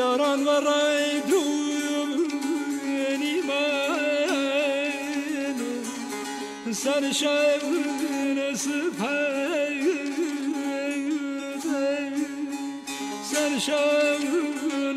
yaran var aydum iman sen şevne sıfayde sen sıfayde